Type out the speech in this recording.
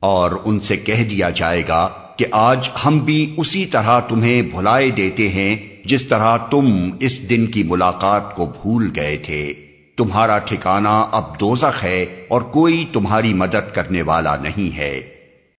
اور ان سے کہہ دیا جائے گا کہ آج ہم بھی اسی طرح تمہیں بھلائے دیتے ہیں جس طرح تم اس دن کی ملاقات کو بھول گئے تھے۔ تمہارا ٹھکانہ اب دوزخ ہے اور کوئی تمہاری مدد کرنے والا نہیں ہے۔